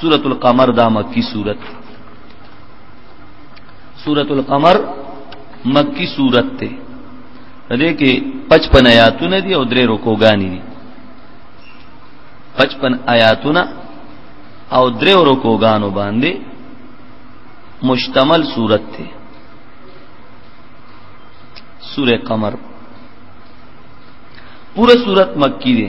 سورة القمر دا مکی سورت سورة القمر مکی سورت تے دې کې 55 آیاتونه دي او درې رکوګانی دي 55 آیاتونه او درې رکوګانو باندې مشتمل صورت ته سوره قمر پورا صورت مکی دی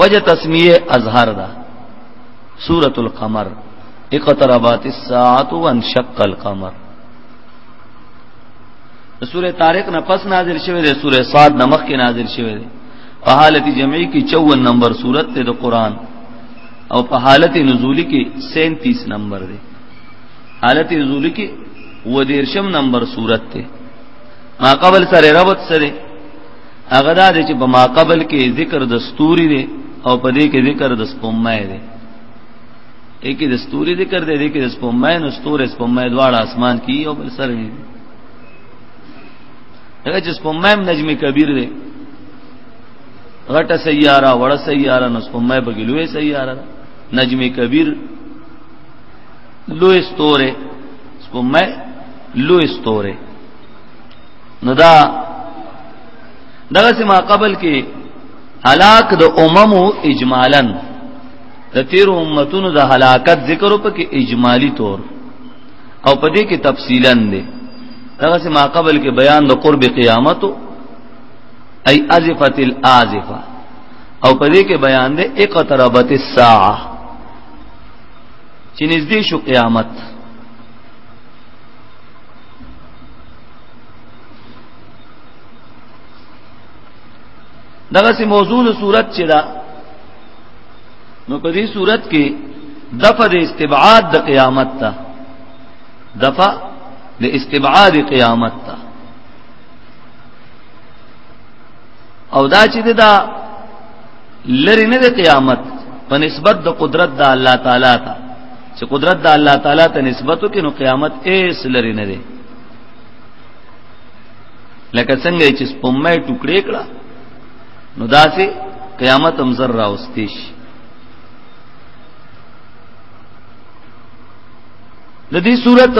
وجه تسمیه اظهر دا سورة القمر اقتربات الساعت وانشق القمر سورة طارق نه پس نازل شوه دی سورة صاد نمخ کې نازل شوه دی په حالت جمعی کې 54 نمبر سورت ته د قران او په حالت نزولی کې 37 نمبر دی حالت نزولی کې و دیرشم نمبر سورت ته ما قبل سره ربط سره هغه دا چې په ما قبل کې ذکر د ستوري دی او په دې کې ذکر د سپومای دی اکی د ستوري ذکر دی دې کې د سپومای نو ستوري سپومای دواړه اسمان کې او بل سره دی هغه چې سپومای نجم کبیر دی غټه سیاره وړه سیاره نو سپومای په ګلوې سیاره نجم کبیر لوی ستوره سپومای لوی ستوره نو دا دغه سما قبل کې هلاک د اممو اجمالا د تیر امتونو د هلاکت ذکر په کې اجمالی طور او په دې کې تفصیلا دی دغه سما قبل کې بیان د قرب قیامت ای ازفت الازفه او په دې کې بیان دی اقتربت الساعه چې نږدې شو قیامت دغه سي موضوع د صورت چې دا نو په دې صورت کې دفع د استبعاد د قیامت ته دفع د استبعاد قیامت ته او دا چې دا لری نه د قیامت په نسبت د قدرت د الله تعالی ته چې قدرت د الله تعالی ته نسبت وکړي نو قیامت ایس لری نه دی لکه څنګه چې سپمه ټوکړې کړه نو داسې قیامت هم زر راوستي شي د دې صورت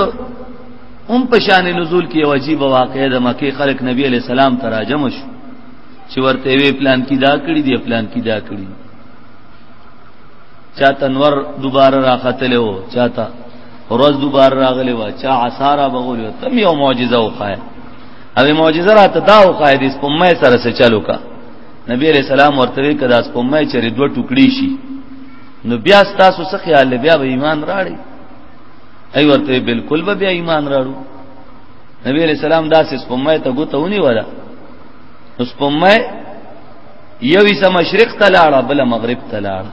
هم په شان نزول کې یو عجیب واقعه د مکه خلق نبی علی السلام تراجم شو چې ورته وی پلان کې دا کړی دی پلان کې دا کړی چاته نور دوباره راختلو چاته روز دوباره راغلی و چا عصارا بغول تم یو معجزه وخایه او معجزه را ته دا وخایه د سپمه سره سره چلو کا نبی علیہ السلام ورته کدا سپمه چرې دوه ټوکړي شي نو بیا تاسو څه خیال بیا به ایمان راړي ای ورته بالکل به بیا ایمان راړو نبی علیہ السلام دا سس پمه ته ګوته ونی ولا اوس پمه یوې سم مشرق ته لاړه بل مغرب ته لاړه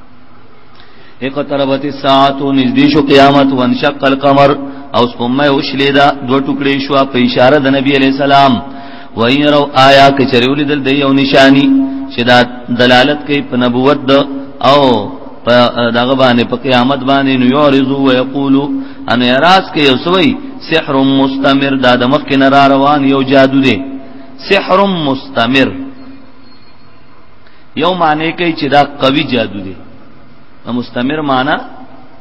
اقتربت الساعه نزدې شو قیامت وانشق القمر او سپمه او شلیدا دو ټوکړې شو په اشاره د نبی علی السلام وای رو آیا کچریول دل د یو نشانی چې دا دلالت کوي په نبوت د او په دغه باندې په قیامت باندې نو یورزو او یقولو ان یراس کې یو سوی سحر مستمر دا د مخ کې روان یو جادو دی سحر مستمر یو معنی کوي چې دا قوي جادو دی مستمر معنی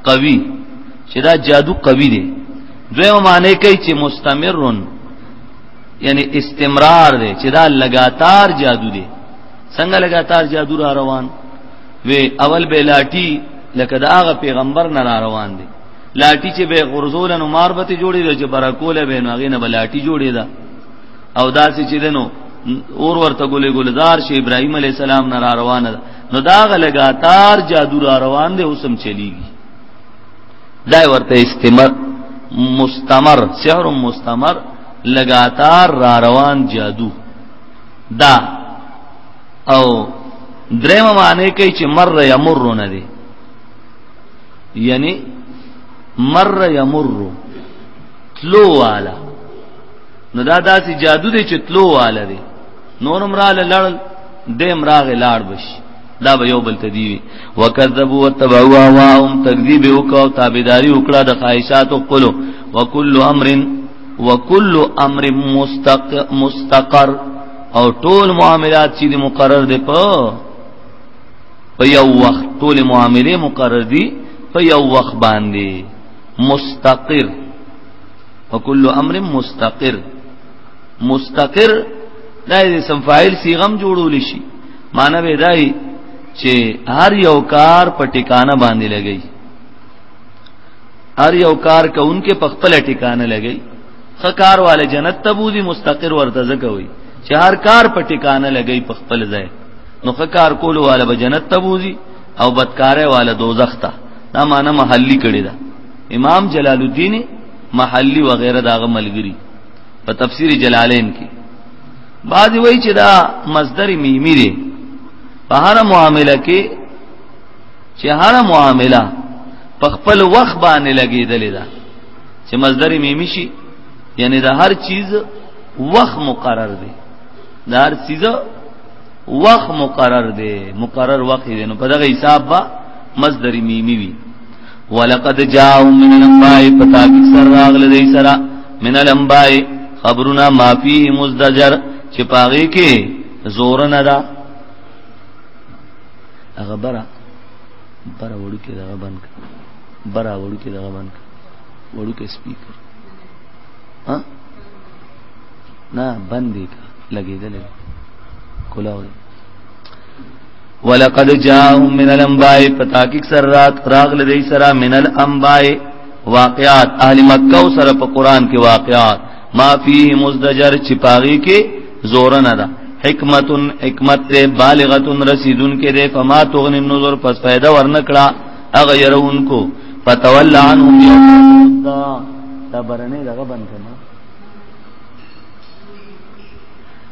قوي چې دا جادو قوي دی دویم معنی کوي چې مستمرن یعنی استمرار دی چې دا لګاتار جادو دی څنګه لګاتار جادو را روان وی اول به لاټي لکه دا هغه پیغمبر نه را روان دی لاټي چې به غرزول نو ماربته جوړې د جبرکول به ناغې نه بلاټي جوړې ده او داسې چې دنو اور ورته ګولې ګلزار شي ابراهيم عليه السلام نه را روانه ده نو دا غلګا تار جادو را روان دي اوسم چلیږي دا ورته استمر مستمر سحر مستمر لګاتار را روان جادو دا او درېم معنی کوي چې مر یمر نه دي یعنی مر یمر تلو والا نو دا داسې جادو دی چې تلو واله دی نور مراله لړ دې مراغ لاړ بشي دا به یو بل تدیوی وکذبوا وتبعوا واهم تکذیب وکاو تابعداري وکړه د خواهشات او قلو وکل امر وکل امر مستق مستقر او ټول معاملات چې مقرر دي په په یو وخت ټول معاملې مقرر دي په یو وخت باندې مستقر وکل امر مستقر مستقر دا د اسم فاعل صيغم جوړول شي معنی به دای چې هر یو کار په ټکانه باندې لګي هر یو کار کوونکې په خپل ټکانه لګي خکار والے جنت تبوزي مستقر ورته زکوي چې هر کار په ټکانه لګي په خپل ځای نو خکار کول والے به جنت تبوزي او بدکارې والے دوزخ ته دا معنی محلي کړي ده امام جلال الدین محلی وغیرہ داغه ملګری په تفسیر جلالین کې بعضی وای چې دا مصدر میمی دی په هر معاملې کې چې هر معاملې په خپل وخت باندې لګیدلې ده چې مصدر میمی شي یعنی دا هر چیز وخت مقرر دی دا هر چیز وخت مقرر دی مقرر وخت دی نو په دغه حساب با مصدر میمی وی ولقد جاءوا من الانباء فتاك سر راغل دی سرا من الانباء خبرنا ما فيه مزدجر چې پاغي کې زور نه دا هغه برا برا وړو کې دا بند برا وړو کې دا بند وړو کې سپیکر ها نه بندې کا لګېدل کولاو ولقد جاءهم من الانباء فتاکک سرات راغ لدی سرا من الانباء واقعات اهل مکه سره په قران کې واقعات ما فيه مزدجر چې پاغي کې زور نه ده حکمت حکمت ته بالغه رسیدون کې ده فما تغن النظر پس پیدا ورنکړه اغه يرون کو فتولى عنهم يوم دا برنه دغه بند کنا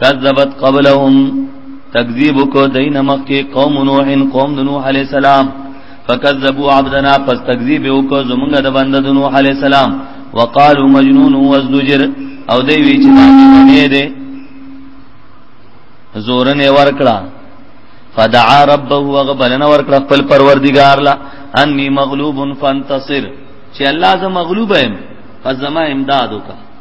کذبت قبلهم تکذیب کو دین مخ کې قوم نوح قوم نوح علی السلام فکذبوا عبدنا پس تکذیب کو زمونږ د بنده د نوح علی السلام وقالو مجنون وازدجر او دی وی چې نه دی زورن ورکړه فدعا ربه وغبلنا ورکړه خپل پروردگار لا انی مغلوب فانتصر چې الله ز مغلوب یم فزما امداد وکړه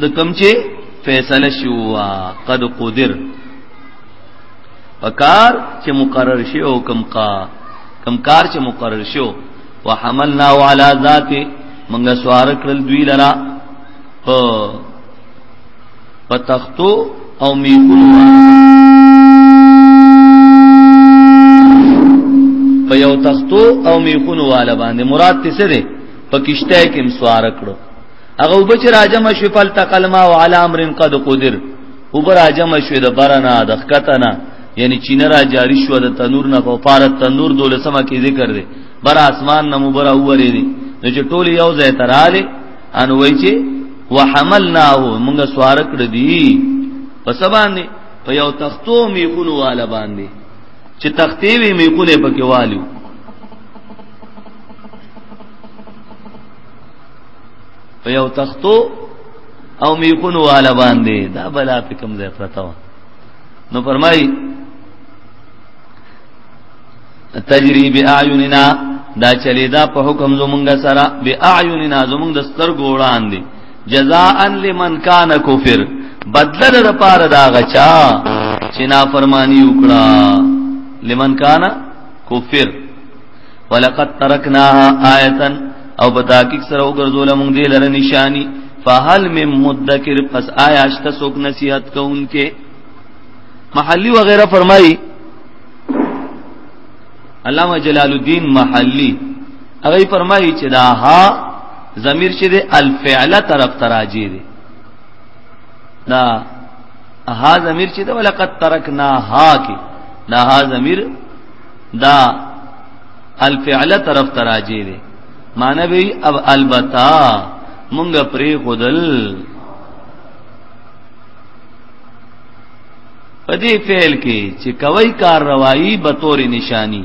د کم چې فیصله شوا قد قدر پکار چې مقرر شي او کم کا کم کار چې مقرر شو وحملنا على ذات منګه سوار کړل دوی لرا په پتختو او میکون په یو تختو او میکون والا باندې مراد څه ده په کشته کې مسوار کړو هغه وبچ راجم شو فل تقلما وعلى امر قد قدر وبر راجم شو د برنا د خکتنا یعنی چین را جاری شو د تنور نه په پار تنور دولسمه کې ذکر دی بر اسمان نه مبر اورې دی نو چې ټول یو ځای تراله ان وای چې وحملناه موږ سوار کړ دی په سبان دی په یو تختو میخونو والا باندې چې تختې وی میخونه پکې والو په یو تختو او میخونو والا باندې دا بلا په کوم ځای پرتا و نو فرمای تجری باعیننا دا چلی دا په حکم زمونږ سره باعیننا زمونږ د سترګو وړاندې جزاء لمن کان کفر بدل د پاره دا غچا چې نافرمانی وکړه لمن کان کفر ولقد ترکناها آیتا او په تحقیق سره وګرځول موږ دې لره نشانی فهل من مدکر پس آیا شته څوک نصیحت کوونکې محلی وغیرہ فرمایي علامه جلال الدین محلی هغه فرمایي چې دا ها ضمیر چې د الفعل طرف تراجی دی دا ها ضمیر چې دا ولقد ترکنا ها کې دا ها ضمیر دا الفعل طرف تراجی دی معنی به اب البتا مونږ پری خودل پدې فعل کې چې کوي کار روایي به تور نشانی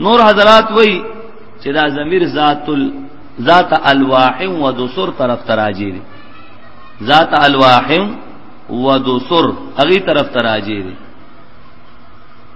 نور حضرات وای چې دا ضمیر ذات ال ذات الواح و دسر طرف تراجی دی ذات الواح و دسر هغه طرف تراجی دی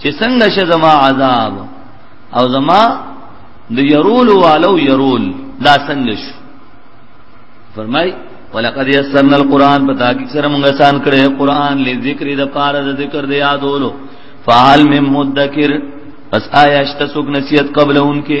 چې څنګه شه زما عذاب او زما د يرول والو يرول دا څنګه شو فرمای ولقد يسرنا القران پتا کی سره موږ آسان کړې قران لذکر د پاره د ذکر د یادولو فعل من مدکر پس آیا شته سوک نصیحت قبل ان کې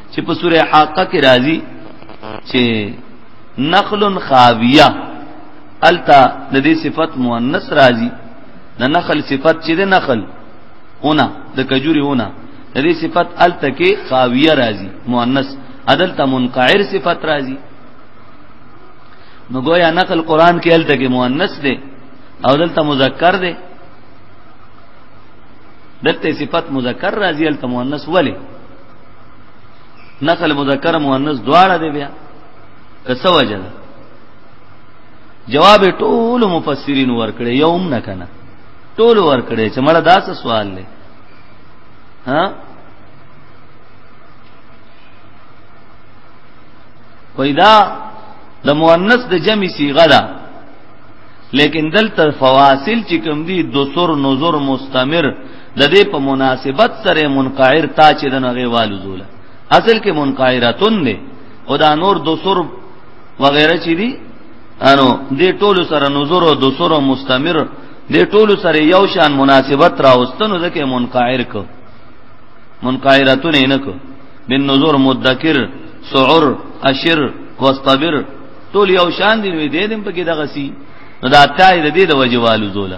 چې په سوره حاقه کې راځي چې نخل خاویه التا د دې صفت مؤنث راځي د نخل صفت چې د نخل اونا د کجوري اونا د دې صفت التا کې خاویه راځي مؤنث عدلتا منقعر صفت راځي نو گویا نقل قران کې التا کې مؤنث دی او دلته مذکر دی دلته صفت مذکر راځي الته مؤنث ولی نسل مذکر مؤنث دواړه دی بیا کسه وجه ده جواب ټول مفسرین ورکړي یوم نه کنه ټول ورکړي چې مړه داس سوال لې ها پیدا د مؤنث د جمع صيغه ده لیکن دلته فواصل چې کوم دي دوسر نظر مستمر د دې په مناسبت سره منقعر تا چې دنه غیوالو زوله اصل کې منقعرتون دی او دا نور دو سر وغیرہ چې دي انو دې ټولو سره نظر او دو سر مستمر دې ټولو سره یو شان مناسبت راوستنو ځکه منقعر کو منقعرتون نه کو بن نظر مدکر سعر اشر واستبر ټول یو شان دي وي دې دم په کې دغه سي نو دا تای د دې د وجوالو زوله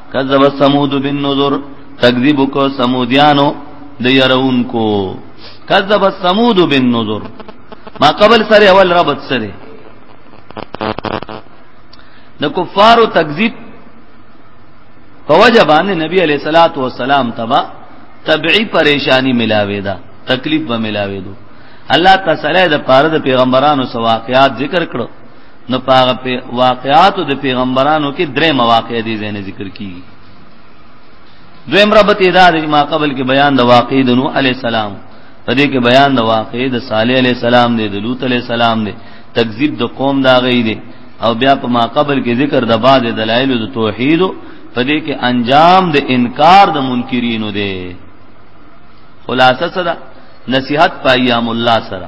کذب ثمود بالنذر تکذیب کو سمودیانو د يرون کو کذب ثمود بالنذر ما قبل سره اول ربط سره د کفارو تکذیب په وجه باندې نبی علیہ الصلات والسلام تبا تبعی پریشانی ملاوي دا تکلیف به ملاوي دو الله تعالی د پاره د پیغمبرانو سواقيات ذکر کړو نو پاغه په واقعاتو د پیغمبرانو کې درې مواقع دي زنه ذکر کیږي دویم ربط ادا د ما قبل کې بیان د واقع د نوح علی السلام په دې کې بیان د واقع د صالح علی السلام دی د لوط علی السلام دی تکذیب د قوم دا غي دی او بیا په ما قبل کې ذکر د بعد دلایل د توحید په دې کې انجام د انکار د منکرینو دی خلاصه سره نصیحت پایام الله سره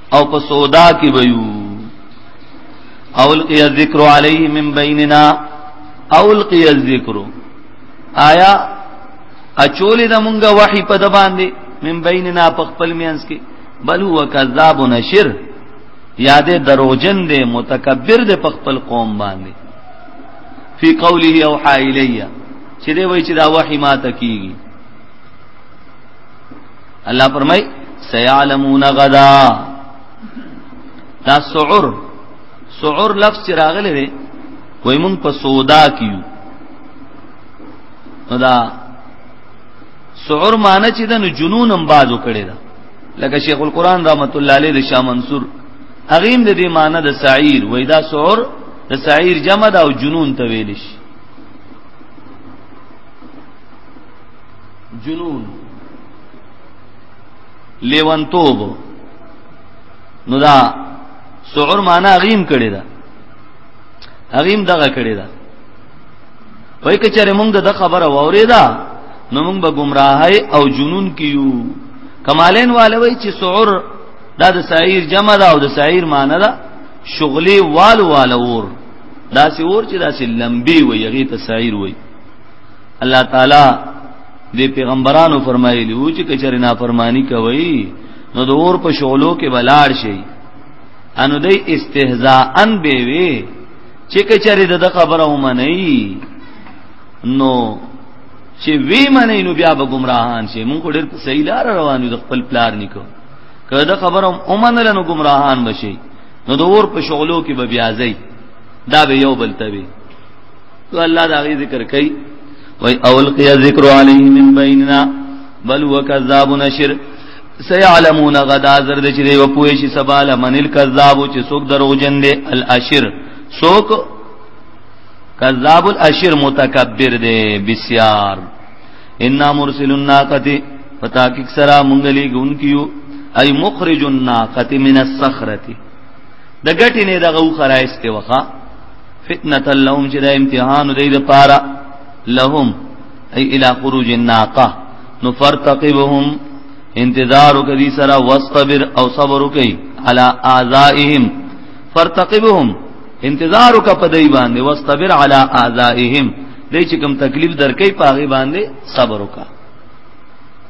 او په سودا کې ویو اول کې ذکر علیه من بیننا اول کې ذکر آیا اچولې د مونږه وحی په د باندې من بیننا په خپل میانس کې بل هو کذاب نشر یادې دروجن دې متکبر دې په خپل قوم باندې فی قوله او حایلیه چې دې وای چې دا وحی ما تکیږي الله فرمای سيعلمون غدا دا سعر سعر لفظ چې راغلی دی وای مونږ په سودا کیو نو دا سعر معنی چې د جنون هم بازو کړي دا لکه شیخ القران رحمت الله علیه د شاه منصور اغیم د دې معنی د سعیر وای دا سعر د سعیر جمع دا او جنون ته ویل شي جنون لیونتوب نو دا سعور معنا غیم کړی دا غیم دغه کړی دا وای کچره مونږ د خبره ووري دا نو مونږ به گمراهی او جنون کیو کمالین والے وای چې سعور دا د سعیر جمع دا او د سعیر معنا دا شغلی وال وال اور دا سی اور چې دا سی لمبي وي یغی ته سعیر وي الله تعالی دی پیغمبرانو فرمایلی و چې کچره نافرمانی کوي نو د اور په شغلو کې بلاړ شي انو دی استهزاء ان به وي چې کچره د خبره ومني نو چې وی منې نو بیا به گمراهان شي مونږ ډېر په صحیح لار روان یو د خپل پلار نکو کله دا خبره اومنل نو گمراهان بشي نو د اور په شغلو کې به بیا ځي دا به یو بل ته وي تو الله دا غي ذکر کوي وای اول قیا ذکر علیه من بیننا بل وکذاب نشر سيعلمون غدا زر د چې و پوي شي سبال من الكذاب چې څوک دروغجن دي الاشر څوک کذاب الاشر متکبر دي بسیار ان مرسل الناقه پتا کې سرا مونږلي ګون کیو اي مخرج الناقه من الصخره د غټي نه دغه خرايسته وخا فتنه لهم چې دا امتحان دی د پاره لهم ای الی خروج الناقه نو فرتقبهم انتظار کوي سره واستبر او صبر کوي علی اعذائهم فرتقبهم انتظار کا پدای باندې واستبر علی اعذائهم دې چې کوم تکلیف درکې پاغي باندې صبر وکړه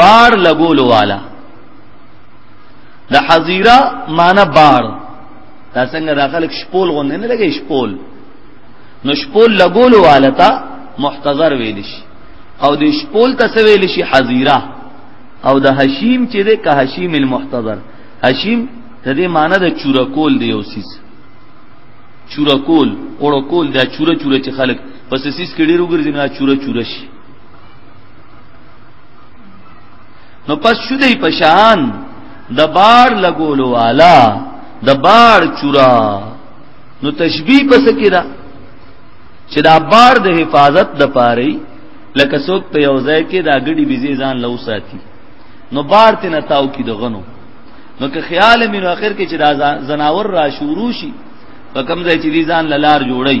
بار لګولو والا د حزیره معنی بار دا څنګه دا خلک شپول غوندې نه لګي شپول نو شپول لګولو والا ته محتضر ویل شي او د شپول ته ویل شي حزیره او د حشیم چې ده که حشیم المحتضر حشیم د دې معنی د چورکول دی او سیس چورکول اورکول دا چوره چوره چې خلک پس سیس کې ډیر وګرځي نه چوره چوره شي نو پس شو دی پشان د بار لګولو والا د بار چورا نو تشبیه پس کې ده چې دا بار د حفاظت د پاره لکه څوک په یو ځای کې دا ګډي بيزي ځان لو ساتي نو بار ته نتاو کې د غنو نو که خیال مې نو اخر کې چې دا زناور را شروع شي په کم ځای چې ځان لار جوړي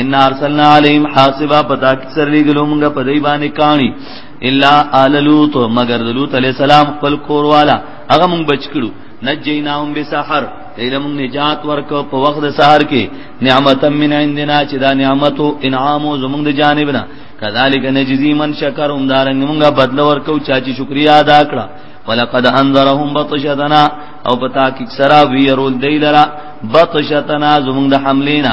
ان ارسلنا عليهم حاسبا پتا کثر لګلو موږ په دې باندې کانی الا آل لوط مگر لوط عليه السلام خپل کور والا هغه موږ بچ کړو نجیناهم بسحر ایله موږ نجات ورکو په وخت د سحر کې نعمت من عندنا چې دا نعمت او انعام زموږ د جانبنا کذالک نجزی من شکر هم دارنګ موږ بدل ورکو چا چې شکریا ادا کړه ولقد انذرهم بطشتنا او پتا کې سرا ویرول دیلرا بطشتنا زموږ د حملینا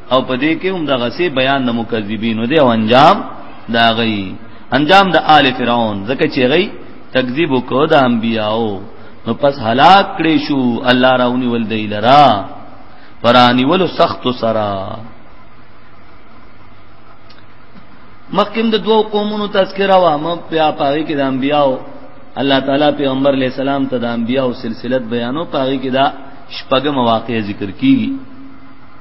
او په دې کې هم د غسی بیان د مکذبینو دی او انجام دا غي انجام د آل فرعون زکه چې غي تکذیب وکړه د انبیاو نو پس هلاک کړي شو الله راونی ول دی لرا پرانی ول سخت سرا مخکم د دوو قومونو تذکرہ وا م بیا پاره کې د انبیاو الله تعالی پیغمبر علی السلام ته د انبیاو سلسله بیانو پاره کې دا شپږم واقعې ذکر کیږي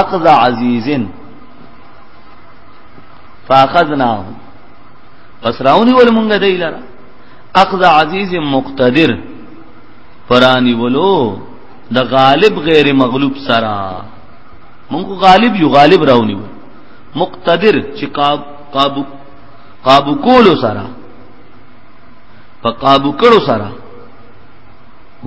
اخذ عزیز فاخذناه پس راونی ول مونږ دی لرا اخذ عزیز مقتدر پرانی ولو د غالب غیر مغلوب سرا مونږ غالب یو غالب راونی ول مقتدر چې قابو قابو کولو سره په قابو کړو سره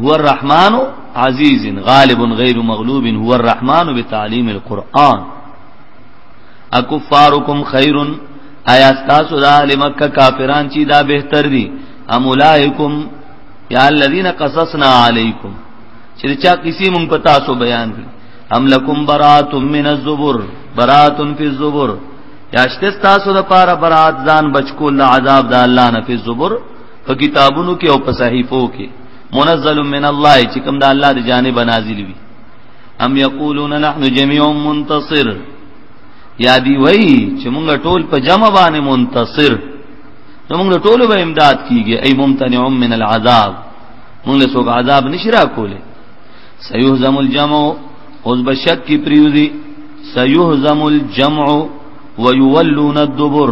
هو الرحمن عزیز غالب غیر مغلوب هو الرحمن بتعلیم القرآن اکفارکم خیر آیا تاسو د اهل مکه کافران چې دا بهتر دي ام اولائکم یا الذین قصصنا علیکم چې چا کسی مونږ په تاسو بیان کړ ام لکم برات من الزبر برات فی الزبر یا شته تاسو د پاره برات ځان بچکو الله عذاب د الله نه فی الزبر په کتابونو کې او په صحیفو کې منزل من الله چې کوم د الله د جانب نازل وي ام یقولون نحن جميع منتصر یا دی وای چې موږ ټول په جمع باندې منتصر نو موږ ټول به امداد کیږي ای ممتنع من العذاب موږ له څوک عذاب نشرا کوله سيهزم الجمع اوس بشک کی پریوزی سيهزم الجمع ويولون الدبر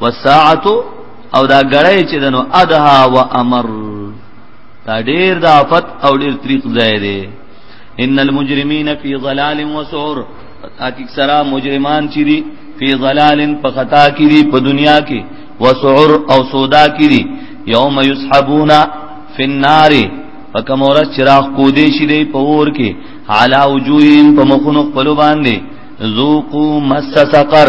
والساعه او دا غړی چې دنو ادها و امر دا ډیر د افت او ډیر طریق ځای دی ان المجرمین فی ضلال و سعر حقیق سرا مجرمان چي دي فی ضلال په خطا کې دي په دنیا کې و سعر او سودا کې دي یوم یسحبون فی النار فکم اور چراغ کو دې شي دی په اور کې علا وجوههم په مخونو خپل باندې ذوقوا مس سقر